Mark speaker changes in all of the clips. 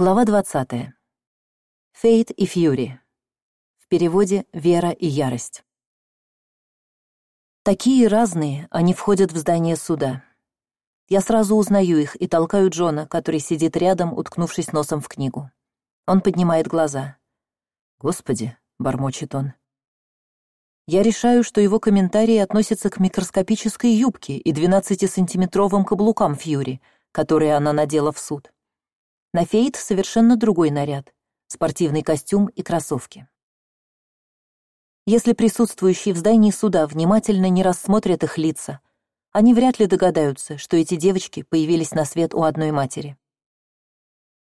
Speaker 1: Глава двадцатая. Фейт и Фьюри. В переводе «Вера и ярость». Такие разные, они входят в здание суда. Я сразу узнаю их и толкаю Джона, который сидит рядом, уткнувшись носом в книгу. Он поднимает глаза. «Господи», — бормочет он. Я решаю, что его комментарии относятся к микроскопической юбке и 12-сантиметровым каблукам Фьюри, которые она надела в суд. На Фейт совершенно другой наряд — спортивный костюм и кроссовки. Если присутствующие в здании суда внимательно не рассмотрят их лица, они вряд ли догадаются, что эти девочки появились на свет у одной матери.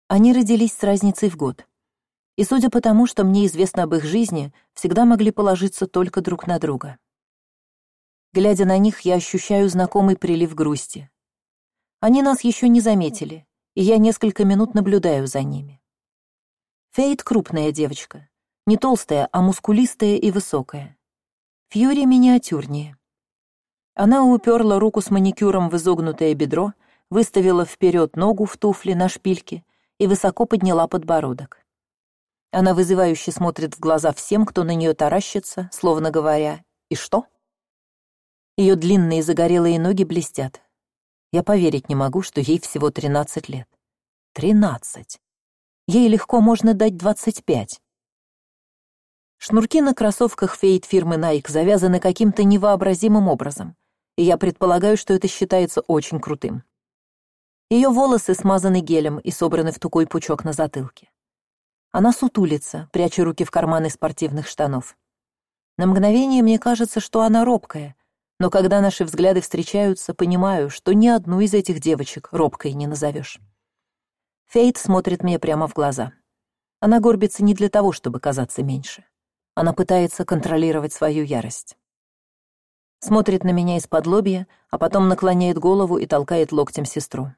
Speaker 1: Они родились с разницей в год. И судя по тому, что мне известно об их жизни, всегда могли положиться только друг на друга. Глядя на них, я ощущаю знакомый прилив грусти. Они нас еще не заметили, и я несколько минут наблюдаю за ними. Фейт — крупная девочка, не толстая, а мускулистая и высокая. Фьюри миниатюрнее. Она уперла руку с маникюром в изогнутое бедро, выставила вперед ногу в туфле на шпильке и высоко подняла подбородок. Она вызывающе смотрит в глаза всем, кто на нее таращится, словно говоря «И что?». Ее длинные загорелые ноги блестят, я поверить не могу, что ей всего тринадцать лет. Тринадцать. Ей легко можно дать двадцать пять. Шнурки на кроссовках фейт фирмы Nike завязаны каким-то невообразимым образом, и я предполагаю, что это считается очень крутым. Ее волосы смазаны гелем и собраны в тугой пучок на затылке. Она сутулится, пряча руки в карманы спортивных штанов. На мгновение мне кажется, что она робкая, но когда наши взгляды встречаются, понимаю, что ни одну из этих девочек робкой не назовешь. Фейт смотрит мне прямо в глаза. Она горбится не для того, чтобы казаться меньше. Она пытается контролировать свою ярость. Смотрит на меня из-под лобья, а потом наклоняет голову и толкает локтем сестру.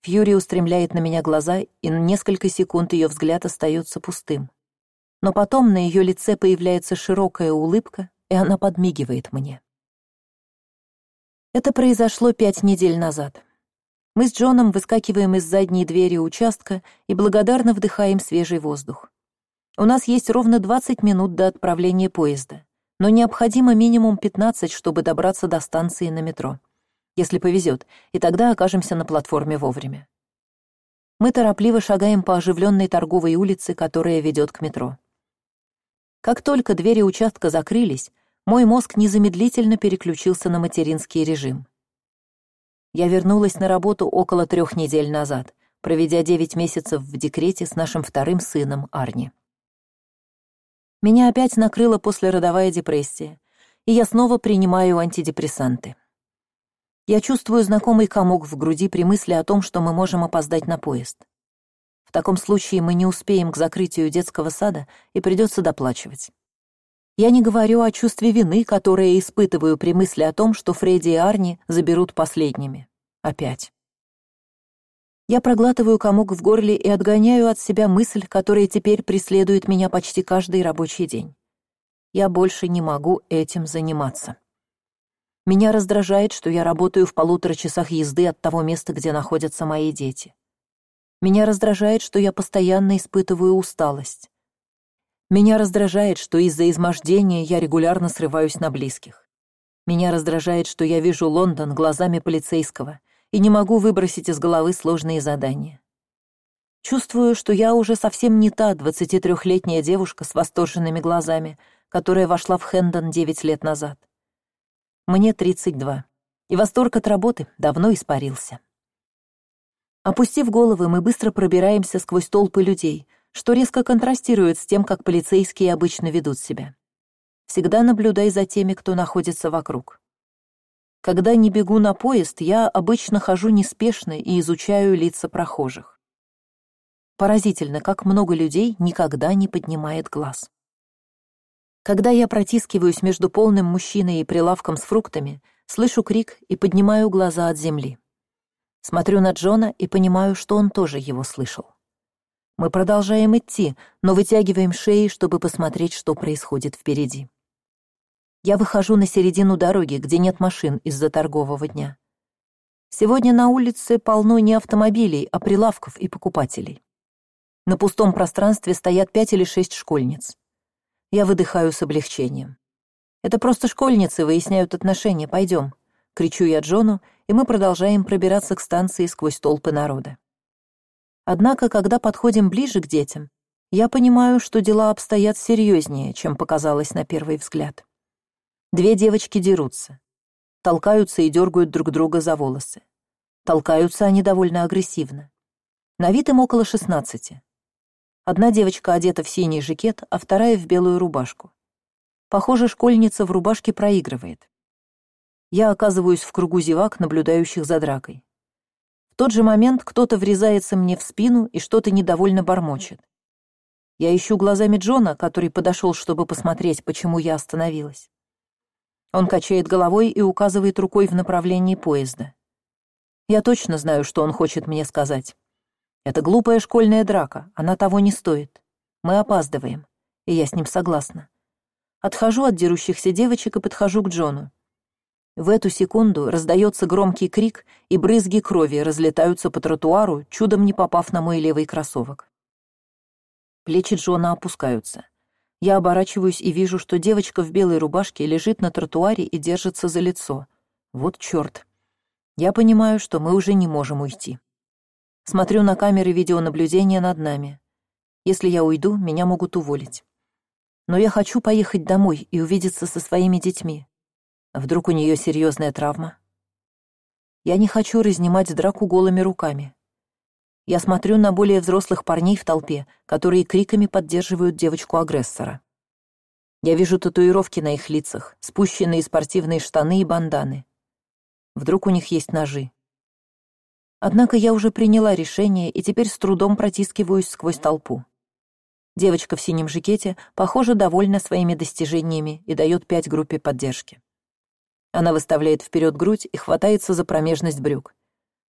Speaker 1: Фьюри устремляет на меня глаза, и на несколько секунд ее взгляд остается пустым. Но потом на ее лице появляется широкая улыбка, и она подмигивает мне. Это произошло пять недель назад. Мы с Джоном выскакиваем из задней двери участка и благодарно вдыхаем свежий воздух. У нас есть ровно 20 минут до отправления поезда, но необходимо минимум 15, чтобы добраться до станции на метро. Если повезет, и тогда окажемся на платформе вовремя. Мы торопливо шагаем по оживленной торговой улице, которая ведет к метро. Как только двери участка закрылись, мой мозг незамедлительно переключился на материнский режим. Я вернулась на работу около трех недель назад, проведя девять месяцев в декрете с нашим вторым сыном Арни. Меня опять накрыла послеродовая депрессия, и я снова принимаю антидепрессанты. Я чувствую знакомый комок в груди при мысли о том, что мы можем опоздать на поезд. В таком случае мы не успеем к закрытию детского сада и придется доплачивать. Я не говорю о чувстве вины, которое испытываю при мысли о том, что Фредди и Арни заберут последними. Опять. Я проглатываю комок в горле и отгоняю от себя мысль, которая теперь преследует меня почти каждый рабочий день. Я больше не могу этим заниматься. Меня раздражает, что я работаю в полутора часах езды от того места, где находятся мои дети. Меня раздражает, что я постоянно испытываю усталость. Меня раздражает, что из-за измождения я регулярно срываюсь на близких. Меня раздражает, что я вижу Лондон глазами полицейского и не могу выбросить из головы сложные задания. Чувствую, что я уже совсем не та 23-летняя девушка с восторженными глазами, которая вошла в Хэндон 9 лет назад. Мне 32, и восторг от работы давно испарился. Опустив головы, мы быстро пробираемся сквозь толпы людей — что резко контрастирует с тем, как полицейские обычно ведут себя. Всегда наблюдай за теми, кто находится вокруг. Когда не бегу на поезд, я обычно хожу неспешно и изучаю лица прохожих. Поразительно, как много людей никогда не поднимает глаз. Когда я протискиваюсь между полным мужчиной и прилавком с фруктами, слышу крик и поднимаю глаза от земли. Смотрю на Джона и понимаю, что он тоже его слышал. Мы продолжаем идти, но вытягиваем шеи, чтобы посмотреть, что происходит впереди. Я выхожу на середину дороги, где нет машин из-за торгового дня. Сегодня на улице полно не автомобилей, а прилавков и покупателей. На пустом пространстве стоят пять или шесть школьниц. Я выдыхаю с облегчением. «Это просто школьницы выясняют отношения, пойдем», — кричу я Джону, и мы продолжаем пробираться к станции сквозь толпы народа. Однако, когда подходим ближе к детям, я понимаю, что дела обстоят серьезнее, чем показалось на первый взгляд. Две девочки дерутся. Толкаются и дергают друг друга за волосы. Толкаются они довольно агрессивно. На вид им около шестнадцати. Одна девочка одета в синий жакет, а вторая в белую рубашку. Похоже, школьница в рубашке проигрывает. Я оказываюсь в кругу зевак, наблюдающих за дракой. Тот же момент кто-то врезается мне в спину и что-то недовольно бормочет. Я ищу глазами Джона, который подошел, чтобы посмотреть, почему я остановилась. Он качает головой и указывает рукой в направлении поезда. Я точно знаю, что он хочет мне сказать. Это глупая школьная драка, она того не стоит. Мы опаздываем, и я с ним согласна. Отхожу от дерущихся девочек и подхожу к Джону. В эту секунду раздается громкий крик, и брызги крови разлетаются по тротуару, чудом не попав на мой левый кроссовок. Плечи Джона опускаются. Я оборачиваюсь и вижу, что девочка в белой рубашке лежит на тротуаре и держится за лицо. Вот черт. Я понимаю, что мы уже не можем уйти. Смотрю на камеры видеонаблюдения над нами. Если я уйду, меня могут уволить. Но я хочу поехать домой и увидеться со своими детьми. Вдруг у нее серьезная травма? Я не хочу разнимать драку голыми руками. Я смотрю на более взрослых парней в толпе, которые криками поддерживают девочку-агрессора. Я вижу татуировки на их лицах, спущенные спортивные штаны и банданы. Вдруг у них есть ножи. Однако я уже приняла решение и теперь с трудом протискиваюсь сквозь толпу. Девочка в синем жакете, похоже, довольна своими достижениями и дает пять группе поддержки. Она выставляет вперед грудь и хватается за промежность брюк.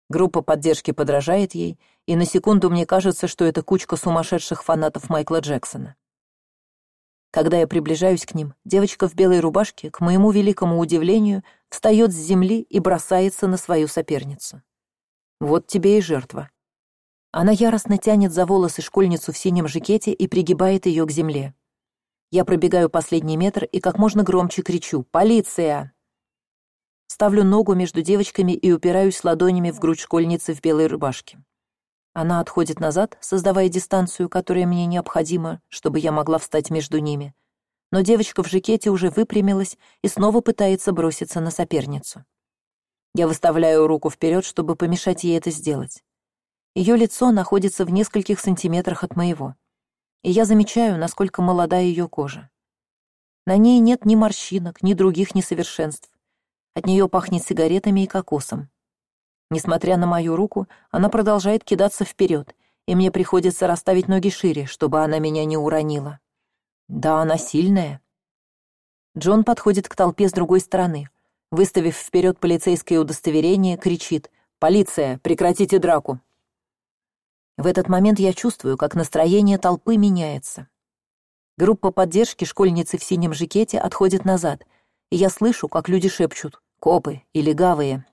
Speaker 1: Группа поддержки подражает ей, и на секунду мне кажется, что это кучка сумасшедших фанатов Майкла Джексона. Когда я приближаюсь к ним, девочка в белой рубашке, к моему великому удивлению, встает с земли и бросается на свою соперницу. Вот тебе и жертва. Она яростно тянет за волосы школьницу в синем жакете и пригибает ее к земле. Я пробегаю последний метр и как можно громче кричу «Полиция!». Ставлю ногу между девочками и упираюсь ладонями в грудь школьницы в белой рубашке. Она отходит назад, создавая дистанцию, которая мне необходима, чтобы я могла встать между ними. Но девочка в жакете уже выпрямилась и снова пытается броситься на соперницу. Я выставляю руку вперед, чтобы помешать ей это сделать. Ее лицо находится в нескольких сантиметрах от моего, и я замечаю, насколько молода ее кожа. На ней нет ни морщинок, ни других несовершенств. От нее пахнет сигаретами и кокосом. Несмотря на мою руку, она продолжает кидаться вперед, и мне приходится расставить ноги шире, чтобы она меня не уронила. Да, она сильная. Джон подходит к толпе с другой стороны. Выставив вперед полицейское удостоверение, кричит «Полиция, прекратите драку!». В этот момент я чувствую, как настроение толпы меняется. Группа поддержки школьницы в синем жакете отходит назад, и я слышу, как люди шепчут Копы и легавые.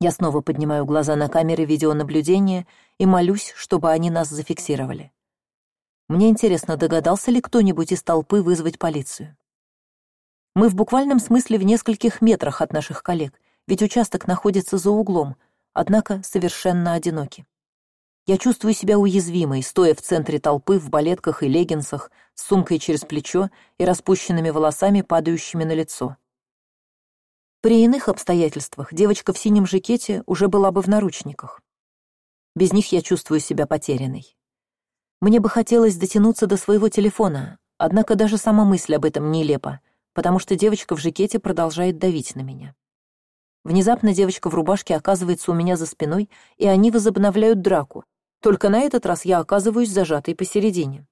Speaker 1: Я снова поднимаю глаза на камеры видеонаблюдения и молюсь, чтобы они нас зафиксировали. Мне интересно, догадался ли кто-нибудь из толпы вызвать полицию. Мы в буквальном смысле в нескольких метрах от наших коллег, ведь участок находится за углом, однако совершенно одиноки. Я чувствую себя уязвимой, стоя в центре толпы в балетках и леггинсах, с сумкой через плечо и распущенными волосами, падающими на лицо. При иных обстоятельствах девочка в синем жакете уже была бы в наручниках. Без них я чувствую себя потерянной. Мне бы хотелось дотянуться до своего телефона, однако даже сама мысль об этом нелепа, потому что девочка в жакете продолжает давить на меня. Внезапно девочка в рубашке оказывается у меня за спиной, и они возобновляют драку. Только на этот раз я оказываюсь зажатой посередине.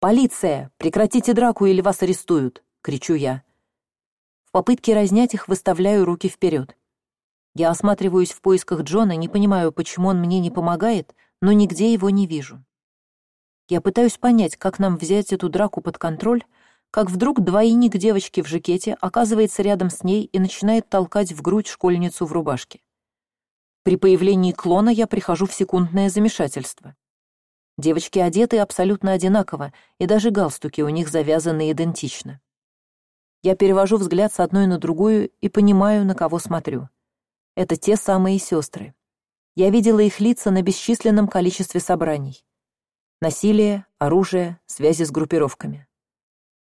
Speaker 1: «Полиция! Прекратите драку, или вас арестуют!» — кричу я попытке разнять их выставляю руки вперед. Я осматриваюсь в поисках Джона, не понимаю, почему он мне не помогает, но нигде его не вижу. Я пытаюсь понять, как нам взять эту драку под контроль, как вдруг двойник девочки в жакете оказывается рядом с ней и начинает толкать в грудь школьницу в рубашке. При появлении клона я прихожу в секундное замешательство. Девочки одеты абсолютно одинаково, и даже галстуки у них завязаны идентично. Я перевожу взгляд с одной на другую и понимаю, на кого смотрю. Это те самые сестры. Я видела их лица на бесчисленном количестве собраний. Насилие, оружие, связи с группировками.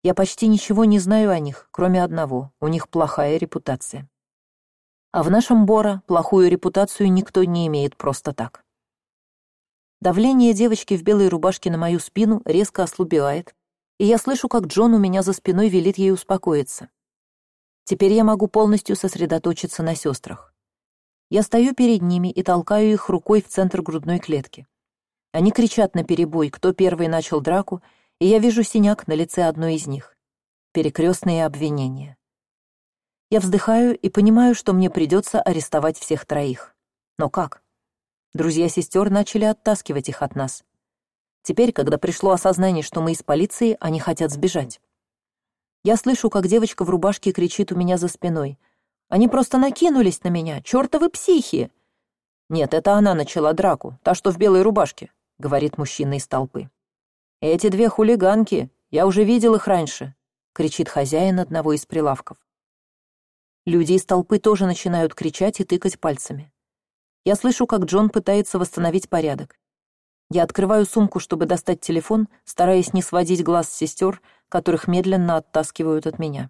Speaker 1: Я почти ничего не знаю о них, кроме одного — у них плохая репутация. А в нашем Бора плохую репутацию никто не имеет просто так. Давление девочки в белой рубашке на мою спину резко ослабевает, и я слышу, как Джон у меня за спиной велит ей успокоиться. Теперь я могу полностью сосредоточиться на сестрах. Я стою перед ними и толкаю их рукой в центр грудной клетки. Они кричат на перебой, кто первый начал драку, и я вижу синяк на лице одной из них. Перекрестные обвинения. Я вздыхаю и понимаю, что мне придется арестовать всех троих. Но как? Друзья сестер начали оттаскивать их от нас. Теперь, когда пришло осознание, что мы из полиции, они хотят сбежать. Я слышу, как девочка в рубашке кричит у меня за спиной. «Они просто накинулись на меня! Чёртовы психи!» «Нет, это она начала драку, та, что в белой рубашке», — говорит мужчина из толпы. «Эти две хулиганки, я уже видел их раньше», — кричит хозяин одного из прилавков. Люди из толпы тоже начинают кричать и тыкать пальцами. Я слышу, как Джон пытается восстановить порядок. Я открываю сумку, чтобы достать телефон, стараясь не сводить глаз с сестер, которых медленно оттаскивают от меня.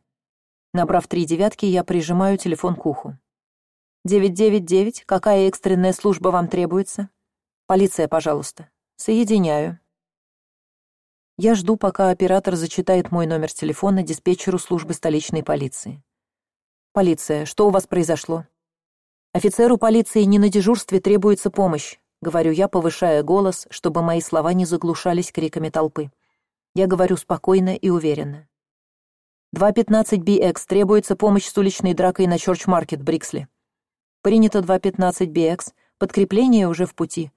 Speaker 1: Набрав три девятки, я прижимаю телефон к уху. «Девять девять девять, какая экстренная служба вам требуется?» «Полиция, пожалуйста». «Соединяю». Я жду, пока оператор зачитает мой номер телефона диспетчеру службы столичной полиции. «Полиция, что у вас произошло?» офицеру полиции не на дежурстве требуется помощь говорю я повышая голос чтобы мои слова не заглушались криками толпы. Я говорю спокойно и уверенно. Два пятнадцать bx требуется помощь с уличной дракой на чорч маркет бриксли. Принято два пятнадцать bx подкрепление уже в пути.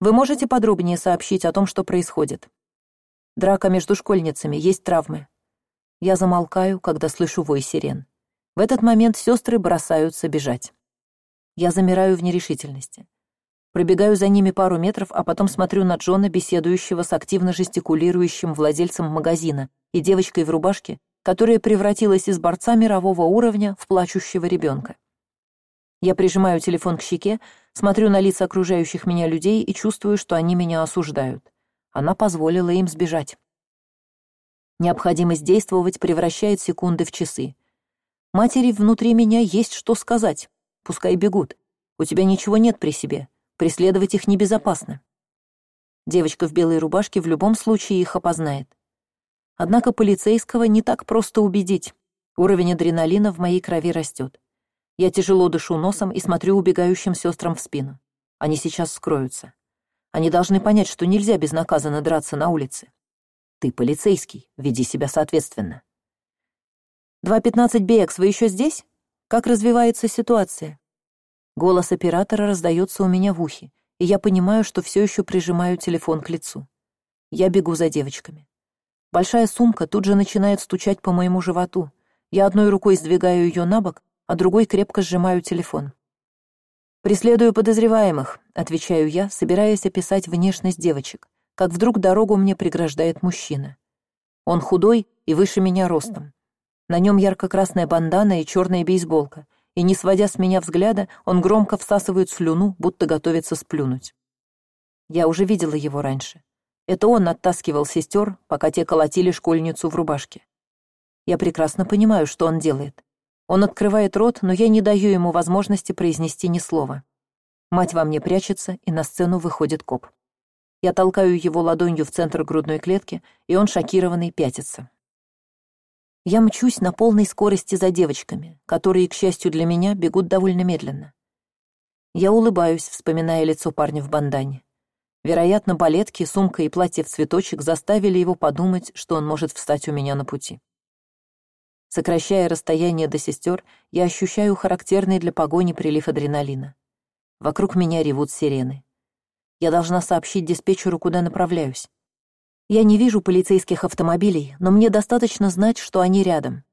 Speaker 1: Вы можете подробнее сообщить о том что происходит? Драка между школьницами есть травмы. Я замолкаю когда слышу вой сирен. В этот момент сестры бросаются бежать. Я замираю в нерешительности. Пробегаю за ними пару метров, а потом смотрю на Джона, беседующего с активно жестикулирующим владельцем магазина и девочкой в рубашке, которая превратилась из борца мирового уровня в плачущего ребенка. Я прижимаю телефон к щеке, смотрю на лица окружающих меня людей и чувствую, что они меня осуждают. Она позволила им сбежать. Необходимость действовать превращает секунды в часы. Матери внутри меня есть что сказать, Пускай бегут. У тебя ничего нет при себе. Преследовать их небезопасно. Девочка в белой рубашке в любом случае их опознает. Однако полицейского не так просто убедить. Уровень адреналина в моей крови растет. Я тяжело дышу носом и смотрю убегающим сестрам в спину. Они сейчас скроются. Они должны понять, что нельзя безнаказанно драться на улице. Ты полицейский, веди себя соответственно. Два пятнадцать BX, вы еще здесь? Как развивается ситуация? Голос оператора раздается у меня в ухе, и я понимаю, что все еще прижимаю телефон к лицу. Я бегу за девочками. Большая сумка тут же начинает стучать по моему животу. Я одной рукой сдвигаю ее на бок, а другой крепко сжимаю телефон. «Преследую подозреваемых», — отвечаю я, собираясь описать внешность девочек, как вдруг дорогу мне преграждает мужчина. Он худой и выше меня ростом. На нем ярко-красная бандана и черная бейсболка, и, не сводя с меня взгляда, он громко всасывает слюну, будто готовится сплюнуть. Я уже видела его раньше. Это он оттаскивал сестер, пока те колотили школьницу в рубашке. Я прекрасно понимаю, что он делает. Он открывает рот, но я не даю ему возможности произнести ни слова. Мать во мне прячется, и на сцену выходит коп. Я толкаю его ладонью в центр грудной клетки, и он шокированный пятится. Я мчусь на полной скорости за девочками, которые, к счастью для меня, бегут довольно медленно. Я улыбаюсь, вспоминая лицо парня в бандане. Вероятно, балетки, сумка и платье в цветочек заставили его подумать, что он может встать у меня на пути. Сокращая расстояние до сестер, я ощущаю характерный для погони прилив адреналина. Вокруг меня ревут сирены. Я должна сообщить диспетчеру, куда направляюсь. Я не вижу полицейских автомобилей, но мне достаточно знать, что они рядом.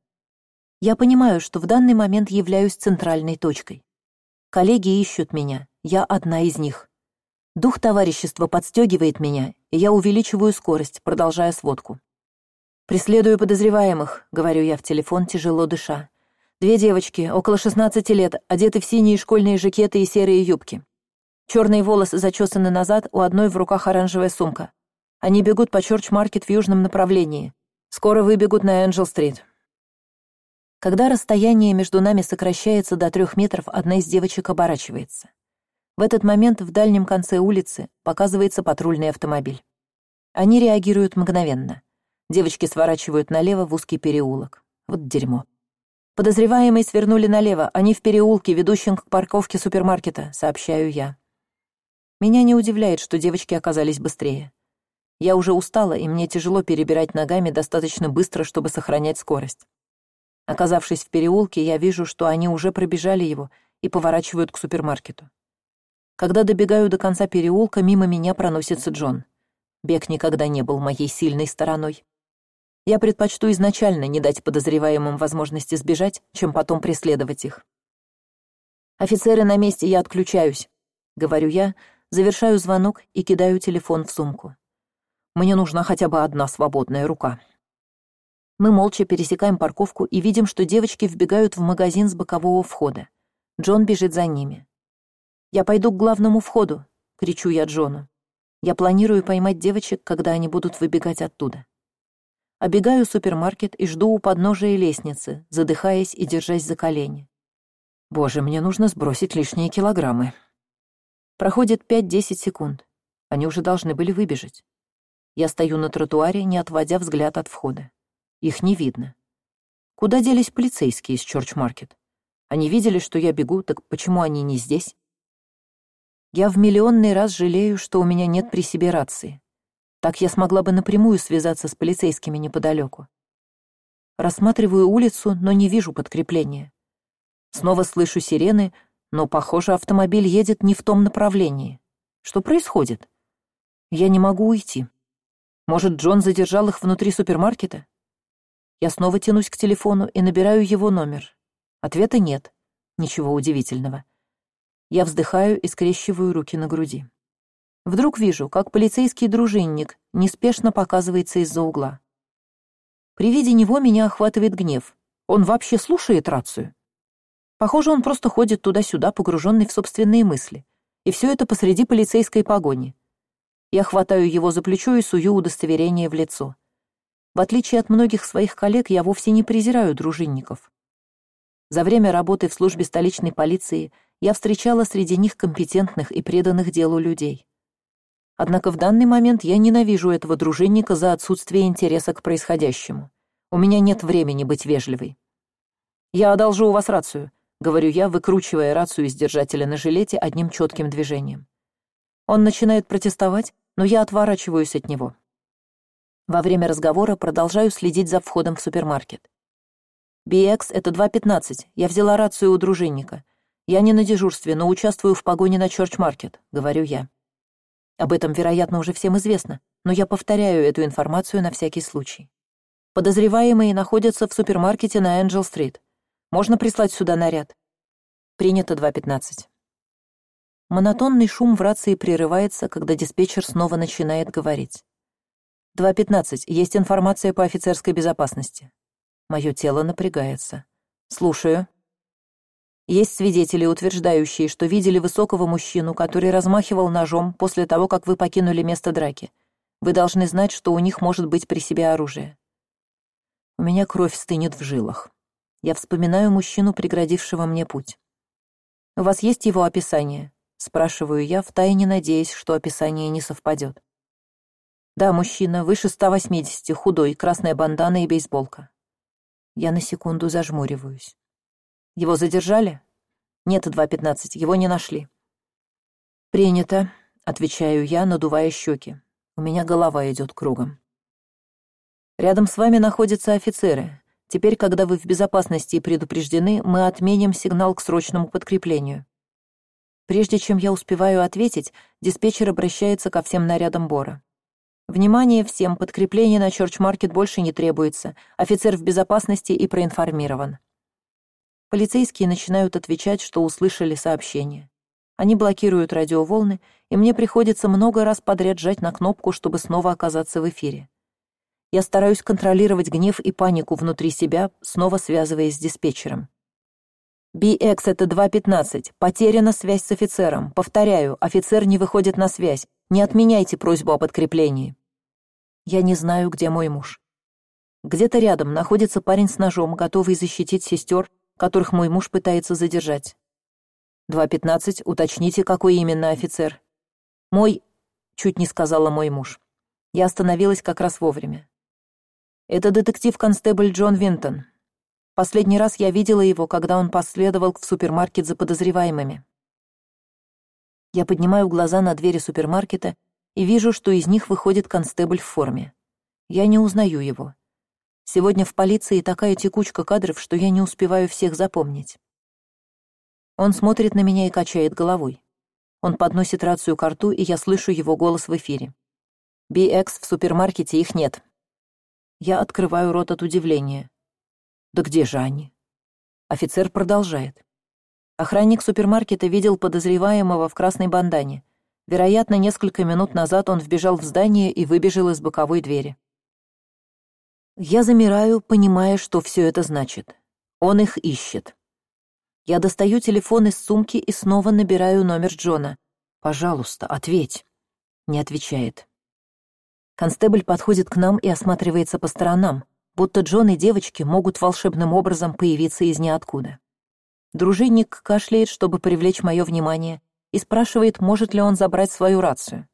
Speaker 1: Я понимаю, что в данный момент являюсь центральной точкой. Коллеги ищут меня, я одна из них. Дух товарищества подстегивает меня, и я увеличиваю скорость, продолжая сводку. «Преследую подозреваемых», — говорю я в телефон, тяжело дыша. «Две девочки, около шестнадцати лет, одеты в синие школьные жакеты и серые юбки. Черные волосы зачесаны назад, у одной в руках оранжевая сумка. Они бегут по Чорч-маркет в южном направлении. Скоро выбегут на Энджел-стрит. Когда расстояние между нами сокращается до трех метров, одна из девочек оборачивается. В этот момент в дальнем конце улицы показывается патрульный автомобиль. Они реагируют мгновенно. Девочки сворачивают налево в узкий переулок. Вот дерьмо. Подозреваемые свернули налево, они в переулке, ведущем к парковке супермаркета, сообщаю я. Меня не удивляет, что девочки оказались быстрее. Я уже устала, и мне тяжело перебирать ногами достаточно быстро, чтобы сохранять скорость. Оказавшись в переулке, я вижу, что они уже пробежали его и поворачивают к супермаркету. Когда добегаю до конца переулка, мимо меня проносится Джон. Бег никогда не был моей сильной стороной. Я предпочту изначально не дать подозреваемым возможности сбежать, чем потом преследовать их. «Офицеры на месте, я отключаюсь», — говорю я, завершаю звонок и кидаю телефон в сумку. Мне нужна хотя бы одна свободная рука. Мы молча пересекаем парковку и видим, что девочки вбегают в магазин с бокового входа. Джон бежит за ними. «Я пойду к главному входу», — кричу я Джону. «Я планирую поймать девочек, когда они будут выбегать оттуда». Обегаю супермаркет и жду у подножия лестницы, задыхаясь и держась за колени. Боже, мне нужно сбросить лишние килограммы. Проходит пять-десять секунд. Они уже должны были выбежать. Я стою на тротуаре, не отводя взгляд от входа. Их не видно. Куда делись полицейские из Чорч-маркет? Они видели, что я бегу, так почему они не здесь? Я в миллионный раз жалею, что у меня нет при себе рации. Так я смогла бы напрямую связаться с полицейскими неподалеку. Рассматриваю улицу, но не вижу подкрепления. Снова слышу сирены, но, похоже, автомобиль едет не в том направлении. Что происходит? Я не могу уйти. Может, Джон задержал их внутри супермаркета? Я снова тянусь к телефону и набираю его номер. Ответа нет. Ничего удивительного. Я вздыхаю и скрещиваю руки на груди. Вдруг вижу, как полицейский дружинник неспешно показывается из-за угла. При виде него меня охватывает гнев. Он вообще слушает рацию? Похоже, он просто ходит туда-сюда, погруженный в собственные мысли. И все это посреди полицейской погони. Я хватаю его за плечо и сую удостоверение в лицо. В отличие от многих своих коллег, я вовсе не презираю дружинников. За время работы в службе столичной полиции я встречала среди них компетентных и преданных делу людей. Однако в данный момент я ненавижу этого дружинника за отсутствие интереса к происходящему. У меня нет времени быть вежливой. «Я одолжу у вас рацию», — говорю я, выкручивая рацию из держателя на жилете одним четким движением. Он начинает протестовать, но я отворачиваюсь от него. Во время разговора продолжаю следить за входом в супермаркет. BX — это 2.15. Я взяла рацию у дружинника. Я не на дежурстве, но участвую в погоне на Чорч-маркет, говорю я. Об этом, вероятно, уже всем известно, но я повторяю эту информацию на всякий случай. Подозреваемые находятся в супермаркете на Энджел-стрит. Можно прислать сюда наряд. Принято 2.15. Монотонный шум в рации прерывается, когда диспетчер снова начинает говорить. 2.15. Есть информация по офицерской безопасности. Мое тело напрягается. Слушаю. Есть свидетели, утверждающие, что видели высокого мужчину, который размахивал ножом после того, как вы покинули место драки. Вы должны знать, что у них может быть при себе оружие. У меня кровь стынет в жилах. Я вспоминаю мужчину, преградившего мне путь. У вас есть его описание? Спрашиваю я втайне надеясь что описание не совпадет. Да мужчина выше ста восьмидесяти худой красная бандана и бейсболка. Я на секунду зажмуриваюсь. Его задержали? Нет два пятнадцать его не нашли. Принято отвечаю я надувая щеки. У меня голова идет кругом. Рядом с вами находятся офицеры. Теперь когда вы в безопасности и предупреждены мы отменим сигнал к срочному подкреплению Прежде чем я успеваю ответить, диспетчер обращается ко всем нарядам Бора. «Внимание всем, подкрепление на Чорч-маркет больше не требуется. Офицер в безопасности и проинформирован». Полицейские начинают отвечать, что услышали сообщение. Они блокируют радиоволны, и мне приходится много раз подряд жать на кнопку, чтобы снова оказаться в эфире. Я стараюсь контролировать гнев и панику внутри себя, снова связываясь с диспетчером. BX — это 2.15. Потеряна связь с офицером. Повторяю, офицер не выходит на связь. Не отменяйте просьбу о подкреплении. Я не знаю, где мой муж. Где-то рядом находится парень с ножом, готовый защитить сестер, которых мой муж пытается задержать. 2.15, уточните, какой именно офицер. Мой... Чуть не сказала мой муж. Я остановилась как раз вовремя. Это детектив-констебль Джон Винтон. Последний раз я видела его, когда он последовал в супермаркет за подозреваемыми. Я поднимаю глаза на двери супермаркета и вижу, что из них выходит констебль в форме. Я не узнаю его. Сегодня в полиции такая текучка кадров, что я не успеваю всех запомнить. Он смотрит на меня и качает головой. Он подносит рацию к рту, и я слышу его голос в эфире. BX в супермаркете их нет. Я открываю рот от удивления. Да где же они? Офицер продолжает. Охранник супермаркета видел подозреваемого в красной бандане. Вероятно, несколько минут назад он вбежал в здание и выбежал из боковой двери. Я замираю, понимая, что все это значит. Он их ищет. Я достаю телефон из сумки и снова набираю номер Джона. «Пожалуйста, ответь». Не отвечает. Констебль подходит к нам и осматривается по сторонам, будто Джон и девочки могут волшебным образом появиться из ниоткуда. Дружинник кашляет, чтобы привлечь мое внимание, и спрашивает, может ли он забрать свою рацию.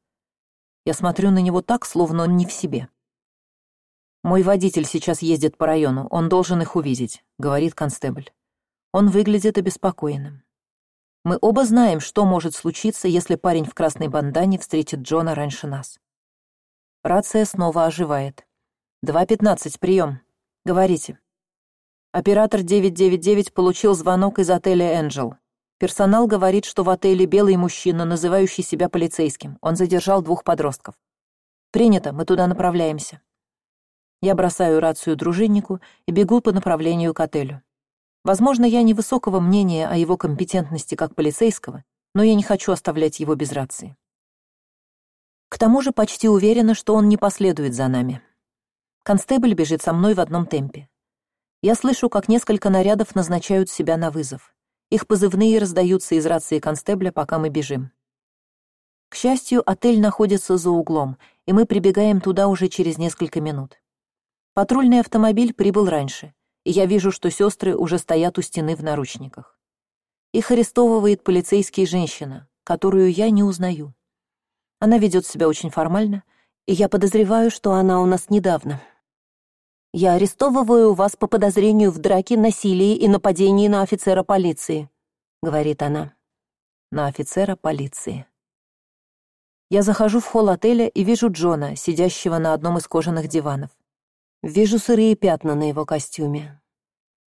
Speaker 1: Я смотрю на него так, словно он не в себе. «Мой водитель сейчас ездит по району, он должен их увидеть», — говорит констебль. Он выглядит обеспокоенным. Мы оба знаем, что может случиться, если парень в красной бандане встретит Джона раньше нас. Рация снова оживает. «Два пятнадцать, прием. Говорите». Оператор 999 получил звонок из отеля «Энджел». Персонал говорит, что в отеле белый мужчина, называющий себя полицейским. Он задержал двух подростков. «Принято, мы туда направляемся». Я бросаю рацию дружиннику и бегу по направлению к отелю. Возможно, я невысокого мнения о его компетентности как полицейского, но я не хочу оставлять его без рации. К тому же почти уверена, что он не последует за нами. Констебль бежит со мной в одном темпе. Я слышу, как несколько нарядов назначают себя на вызов. Их позывные раздаются из рации констебля, пока мы бежим. К счастью, отель находится за углом, и мы прибегаем туда уже через несколько минут. Патрульный автомобиль прибыл раньше — и я вижу, что сестры уже стоят у стены в наручниках. Их арестовывает полицейский женщина, которую я не узнаю. Она ведет себя очень формально, и я подозреваю, что она у нас недавно. «Я арестовываю вас по подозрению в драке, насилии и нападении на офицера полиции», — говорит она. «На офицера полиции». Я захожу в холл отеля и вижу Джона, сидящего на одном из кожаных диванов. Вижу сырые пятна на его костюме.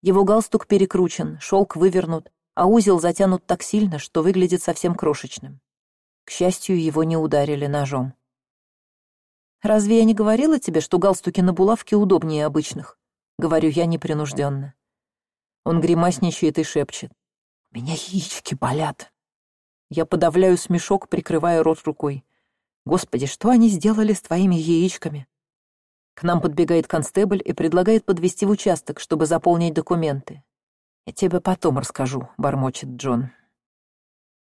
Speaker 1: Его галстук перекручен, шелк вывернут, а узел затянут так сильно, что выглядит совсем крошечным. К счастью, его не ударили ножом. «Разве я не говорила тебе, что галстуки на булавке удобнее обычных?» — говорю я непринужденно. Он гримасничает и шепчет. «Меня яички болят». Я подавляю смешок, прикрывая рот рукой. «Господи, что они сделали с твоими яичками?» К нам подбегает констебль и предлагает подвести в участок, чтобы заполнить документы. «Я тебе потом расскажу», — бормочет Джон.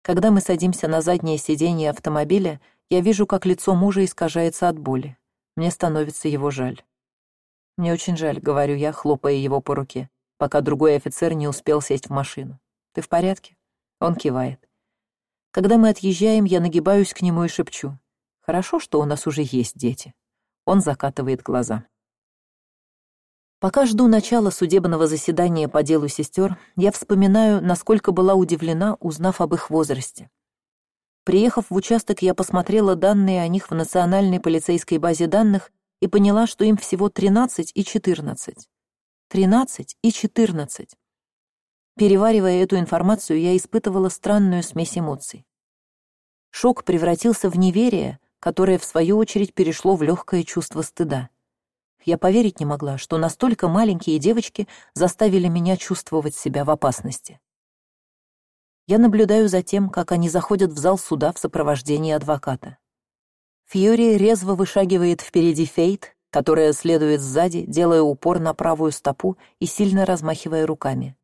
Speaker 1: Когда мы садимся на заднее сиденье автомобиля, я вижу, как лицо мужа искажается от боли. Мне становится его жаль. «Мне очень жаль», — говорю я, хлопая его по руке, пока другой офицер не успел сесть в машину. «Ты в порядке?» Он кивает. Когда мы отъезжаем, я нагибаюсь к нему и шепчу. «Хорошо, что у нас уже есть дети». Он закатывает глаза. Пока жду начала судебного заседания по делу сестер, я вспоминаю, насколько была удивлена, узнав об их возрасте. Приехав в участок, я посмотрела данные о них в национальной полицейской базе данных и поняла, что им всего 13 и 14. 13 и 14. Переваривая эту информацию, я испытывала странную смесь эмоций. Шок превратился в неверие, которое, в свою очередь, перешло в легкое чувство стыда. Я поверить не могла, что настолько маленькие девочки заставили меня чувствовать себя в опасности. Я наблюдаю за тем, как они заходят в зал суда в сопровождении адвоката. Фьюри резво вышагивает впереди Фейт, которая следует сзади, делая упор на правую стопу и сильно размахивая руками.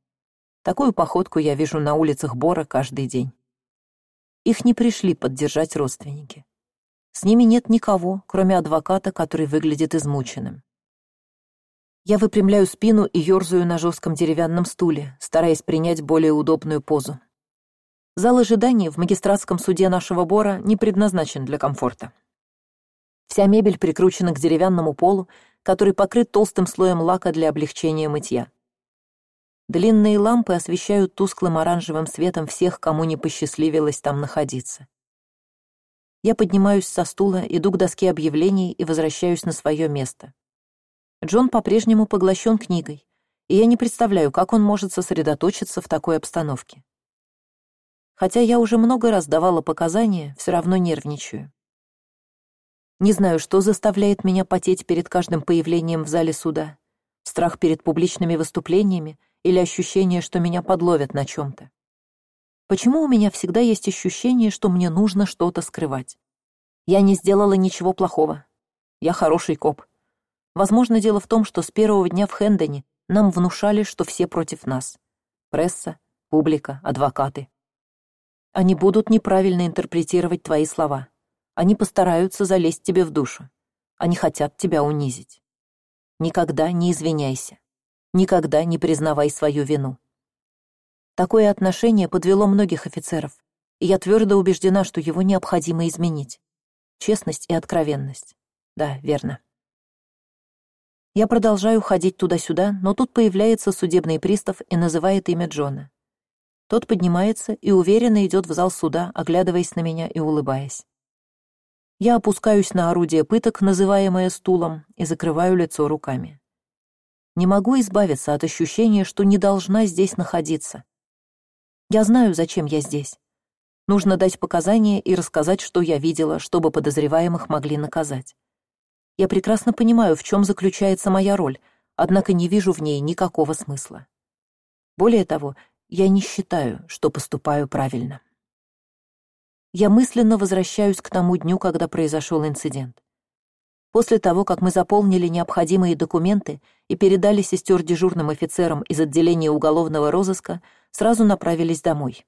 Speaker 1: Такую походку я вижу на улицах Бора каждый день. Их не пришли поддержать родственники. С ними нет никого, кроме адвоката, который выглядит измученным. Я выпрямляю спину и ерзаю на жестком деревянном стуле, стараясь принять более удобную позу. Зал ожидания в магистратском суде нашего Бора не предназначен для комфорта. Вся мебель прикручена к деревянному полу, который покрыт толстым слоем лака для облегчения мытья. Длинные лампы освещают тусклым оранжевым светом всех, кому не посчастливилось там находиться. Я поднимаюсь со стула, иду к доске объявлений и возвращаюсь на свое место. Джон по-прежнему поглощен книгой, и я не представляю, как он может сосредоточиться в такой обстановке. Хотя я уже много раз давала показания, все равно нервничаю. Не знаю, что заставляет меня потеть перед каждым появлением в зале суда. Страх перед публичными выступлениями или ощущение, что меня подловят на чем-то. Почему у меня всегда есть ощущение, что мне нужно что-то скрывать? Я не сделала ничего плохого. Я хороший коп. Возможно, дело в том, что с первого дня в Хэндоне нам внушали, что все против нас. Пресса, публика, адвокаты. Они будут неправильно интерпретировать твои слова. Они постараются залезть тебе в душу. Они хотят тебя унизить. Никогда не извиняйся. Никогда не признавай свою вину. Такое отношение подвело многих офицеров, и я твердо убеждена, что его необходимо изменить. Честность и откровенность. Да, верно. Я продолжаю ходить туда-сюда, но тут появляется судебный пристав и называет имя Джона. Тот поднимается и уверенно идет в зал суда, оглядываясь на меня и улыбаясь. Я опускаюсь на орудие пыток, называемое стулом, и закрываю лицо руками. Не могу избавиться от ощущения, что не должна здесь находиться. Я знаю, зачем я здесь. Нужно дать показания и рассказать, что я видела, чтобы подозреваемых могли наказать. Я прекрасно понимаю, в чем заключается моя роль, однако не вижу в ней никакого смысла. Более того, я не считаю, что поступаю правильно я мысленно возвращаюсь к тому дню когда произошел инцидент. После того как мы заполнили необходимые документы и передали сестер дежурным офицерам из отделения уголовного розыска сразу направились домой.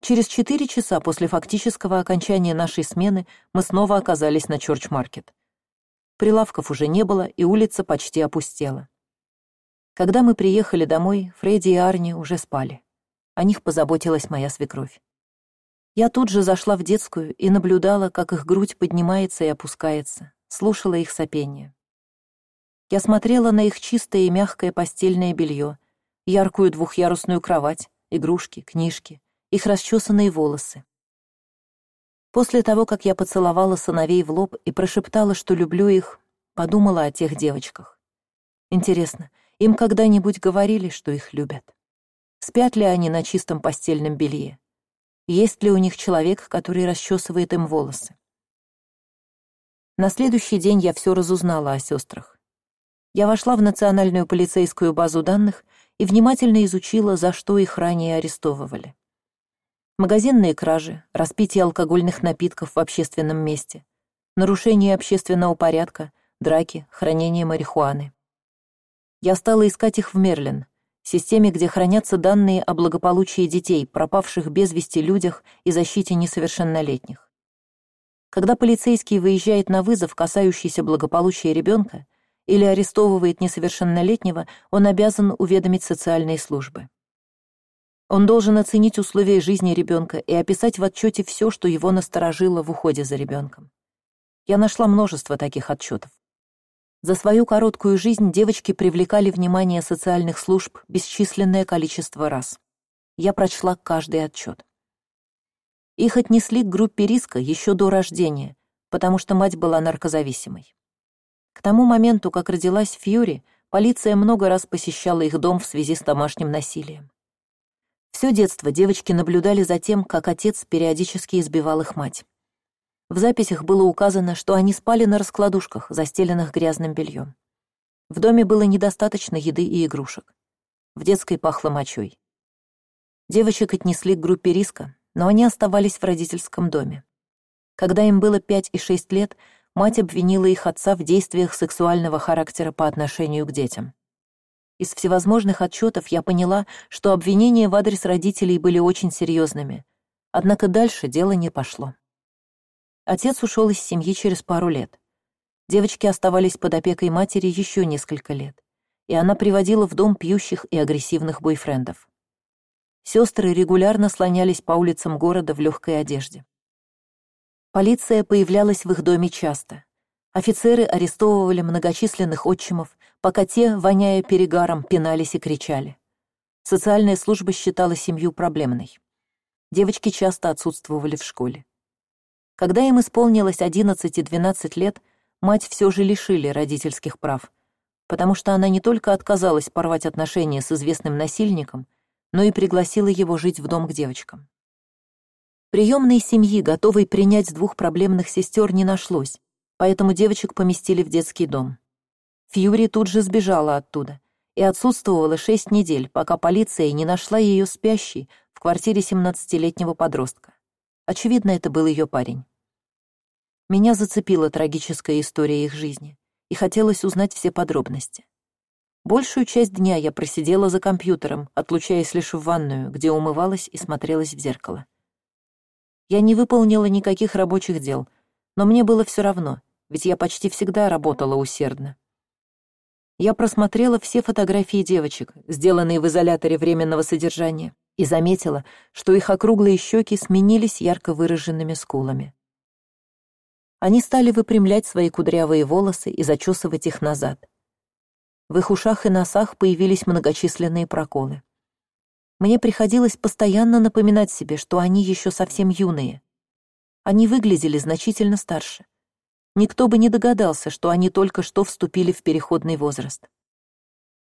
Speaker 1: Через четыре часа после фактического окончания нашей смены мы снова оказались на чорч маркет прилавков уже не было и улица почти опустела когда мы приехали домой фредди и арни уже спали. О них позаботилась моя свекровь. Я тут же зашла в детскую и наблюдала как их грудь поднимается и опускается слушала их сопение. Я смотрела на их чистое и мягкое постельное белье яркую двухъярусную кровать игрушки книжки их расчесанные волосы. После того как я поцеловала сыновей в лоб и прошептала что люблю их подумала о тех девочках. Интересно им когда нибудь говорили что их любят? Спят ли они на чистом постельном белье? Есть ли у них человек который расчесывает им волосы? На следующий день я все разузнала о сестрах я вошла в национальную полицейскую базу данных и внимательно изучила за что их ранее арестовывали. Магазинные кражи распитие алкогольных напитков в общественном месте нарушение общественного порядка драки хранение марихуаны я стала искать их в мерлин системе где хранятся данные о благополучии детей пропавших без вести людях и защите несовершеннолетних. Когда полицейский выезжает на вызов касающийся благополучия ребенка или арестовывает несовершеннолетнего он обязан уведомить социальные службы. Он должен оценить условия жизни ребенка и описать в отчете все что его насторожило в уходе за ребенком. Я нашла множество таких отчетов за свою короткую жизнь девочки привлекали внимание социальных служб бесчисленное количество раз. Я прочла каждый отчет. Их отнесли к группе риска еще до рождения, потому что мать была наркозависимой. К тому моменту, как родилась Фьюри, полиция много раз посещала их дом в связи с домашним насилием. Все детство девочки наблюдали за тем, как отец периодически избивал их мать. В записях было указано, что они спали на раскладушках, застеленных грязным бельем. В доме было недостаточно еды и игрушек. В детской пахло мочой. Девочек отнесли к группе риска, но они оставались в родительском доме. Когда им было пять и шесть лет, мать обвинила их отца в действиях сексуального характера по отношению к детям. Из всевозможных отчетов я поняла, что обвинения в адрес родителей были очень серьезными, однако дальше дело не пошло. Отец ушел из семьи через пару лет. Девочки оставались под опекой матери еще несколько лет, и она приводила в дом пьющих и агрессивных бойфрендов. Сестры регулярно слонялись по улицам города в легкой одежде. Полиция появлялась в их доме часто. Офицеры арестовывали многочисленных отчимов, пока те, воняя перегаром, пинались и кричали. Социальная служба считала семью проблемной. Девочки часто отсутствовали в школе. Когда им исполнилось 11 и 12 лет, мать все же лишили родительских прав, потому что она не только отказалась порвать отношения с известным насильником, но и пригласила его жить в дом к девочкам. Приемной семьи, готовой принять двух проблемных сестер, не нашлось, поэтому девочек поместили в детский дом. Фьюри тут же сбежала оттуда и отсутствовала шесть недель, пока полиция не нашла ее спящей в квартире семнадцатилетнего подростка. Очевидно, это был ее парень. Меня зацепила трагическая история их жизни, и хотелось узнать все подробности. Большую часть дня я просидела за компьютером, отлучаясь лишь в ванную, где умывалась и смотрелась в зеркало. Я не выполнила никаких рабочих дел, но мне было все равно, ведь я почти всегда работала усердно. Я просмотрела все фотографии девочек, сделанные в изоляторе временного содержания, и заметила, что их округлые щеки сменились ярко выраженными скулами. Они стали выпрямлять свои кудрявые волосы и зачесывать их назад. В их ушах и носах появились многочисленные проколы. Мне приходилось постоянно напоминать себе, что они еще совсем юные. Они выглядели значительно старше. Никто бы не догадался, что они только что вступили в переходный возраст.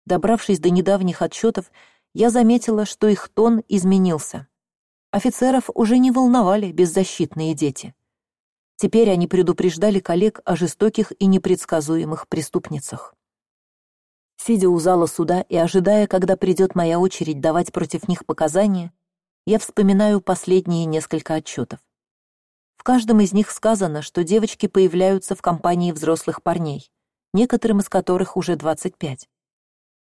Speaker 1: Добравшись до недавних отчетов, я заметила, что их тон изменился. Офицеров уже не волновали беззащитные дети. Теперь они предупреждали коллег о жестоких и непредсказуемых преступницах. Сидя у зала суда и ожидая, когда придет моя очередь давать против них показания, я вспоминаю последние несколько отчетов. В каждом из них сказано, что девочки появляются в компании взрослых парней, некоторым из которых уже 25.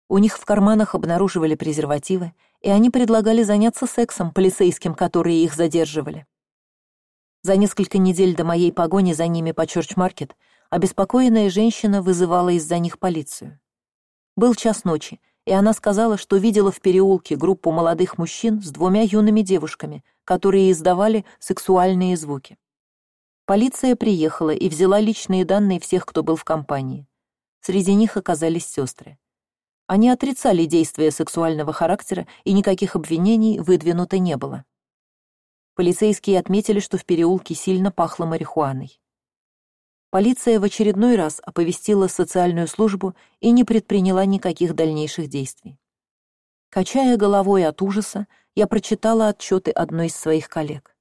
Speaker 1: У них в карманах обнаруживали презервативы, и они предлагали заняться сексом полицейским, которые их задерживали. За несколько недель до моей погони за ними по Чорч-маркет обеспокоенная женщина вызывала из-за них полицию. Был час ночи, и она сказала, что видела в переулке группу молодых мужчин с двумя юными девушками, которые издавали сексуальные звуки. Полиция приехала и взяла личные данные всех, кто был в компании. Среди них оказались сестры. Они отрицали действия сексуального характера, и никаких обвинений выдвинуто не было полицейские отметили что в переулке сильно пахло марихуаной. Полиция в очередной раз оповестила социальную службу и не предприняла никаких дальнейших действий. Качая головой от ужаса я прочитала отчеты одной из своих коллег.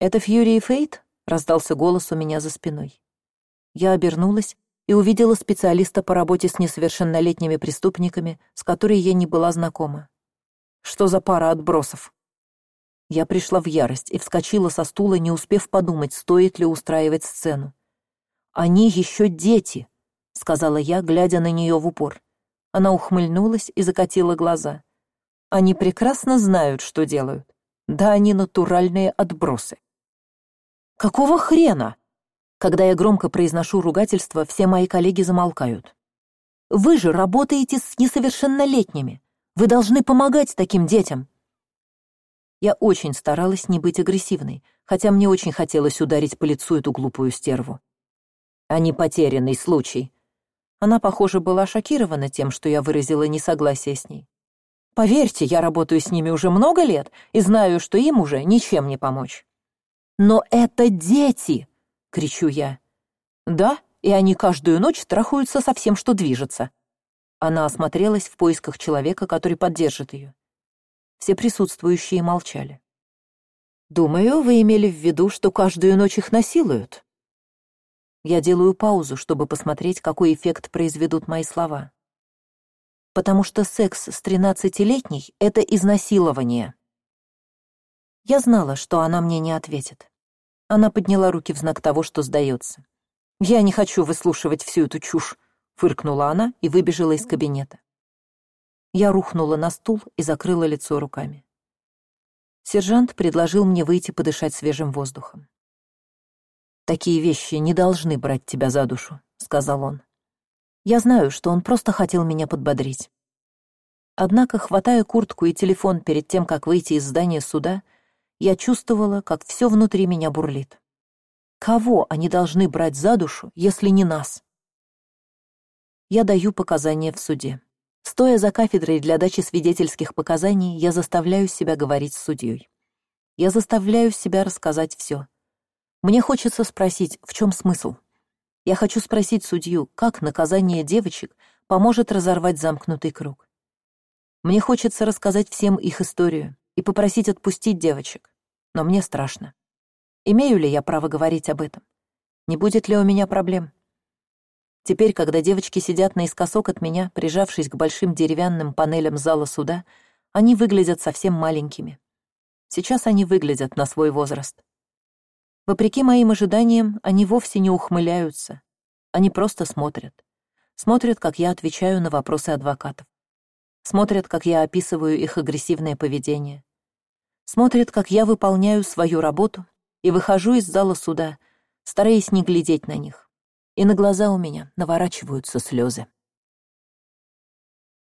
Speaker 1: Это фьюри и фейт раздался голос у меня за спиной. Я обернулась и увидела специалиста по работе с несовершеннолетними преступниками с которой я не была знакома. Что за пара отбросов я пришла в ярость и вскочила со стула не успев подумать стоит ли устраивать сцену. Они еще дети сказала я глядя на нее в упор. Она ухмыльнулась и закатила глаза. Они прекрасно знают что делают. Да они натуральные отбросы какого хрена? Когда я громко произношу ругательство все мои коллеги замолкают. Вы же работаете с несовершеннолетними. Вы должны помогать таким детям я очень старалась не быть агрессивной, хотя мне очень хотелось ударить по лицу эту глупую стерву. А не потерянный случай. Она, похоже, была шокирована тем, что я выразила несогласие с ней. Поверьте, я работаю с ними уже много лет и знаю, что им уже ничем не помочь. «Но это дети!» — кричу я. «Да, и они каждую ночь страхуются со всем, что движется». Она осмотрелась в поисках человека, который поддержит ее все присутствующие молчали. Думаю вы имели в виду что каждую ночь их насилуют? Я делаю паузу чтобы посмотреть какой эффект произведут мои слова. Потому что секс с тринадцатилетней — это изнасилование я знала что она мне не ответит. Она подняла руки в знак того что сдается. Я не хочу выслушивать всю эту чушь фыркнула она и выбежала из кабинета я рухнула на стул и закрыла лицо руками. Сержант предложил мне выйти подышать свежим воздухом. Такие вещи не должны брать тебя за душу сказал он. Я знаю что он просто хотел меня подбодрить. Однако хватая куртку и телефон перед тем как выйти из здания суда я чувствовала как все внутри меня бурлит. Кого они должны брать за душу если не нас? Я даю показания в суде стоя за кафедрой для дачи свидетельских показаний я заставляю себя говорить с судьей. Я заставляю себя рассказать все мне хочется спросить в чем смысл? Я хочу спросить судью как наказание девочек поможет разорвать замкнутый круг. Мне хочется рассказать всем их историю и попросить отпустить девочек но мне страшно. Имею ли я право говорить об этом? Не будет ли у меня проблем теперь когда девочки сидят наискосок от меня прижавшись к большим деревянным панелям зала суда они выглядят совсем маленькими. Сейчас они выглядят на свой возраст. Вопреки моим ожиданиям они вовсе не ухмыляются. Они просто смотрят. Смотрят как я отвечаю на вопросы адвокатов. Смотрят как я описываю их агрессивное поведение. Смотрят как я выполняю свою работу и выхожу из зала суда стараясь не глядеть на них и на глаза у меня наворачиваются слезы